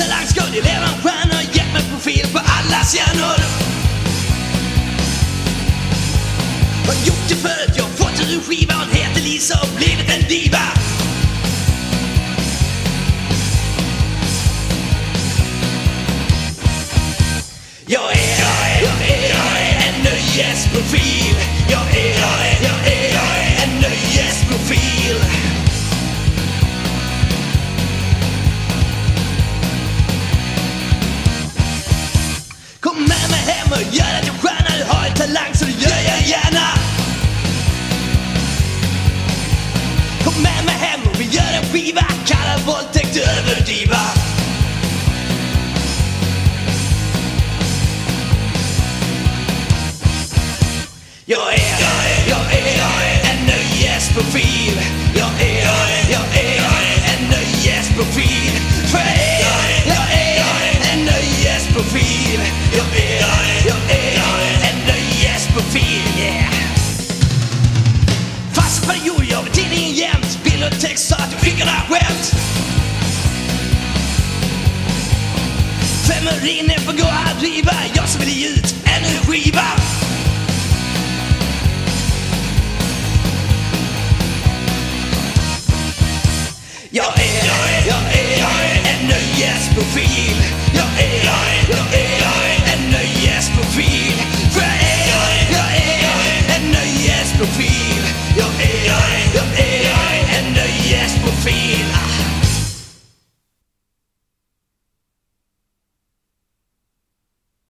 talang Skulle leva en stjärna Gett mig profil på allas hjärnor Har gjort det förut, jag har fått en skiva Hon heter Lisa och blivit en diva. Jag är, jag är, jag är, jag är en nöjesprofil. Och vi gör en skiva Kalla våldtäkt överdriva Jag är, jag är, jag är, jag är en eh, eh, eh, nöjesprofil Jag är, jag är, jag är, jag är en nöjesprofil För jag är, jag är, jag är en nöjesprofil jag är, Memorin får gå att driva, Jag som vill ge ut en skiva. Jag är, jag är, jag är, jag är en nöjesprofil. Jag är, jag är, jag är, jag är en nöjesprofil. För jag är, jag är, jag är en nöjesprofil.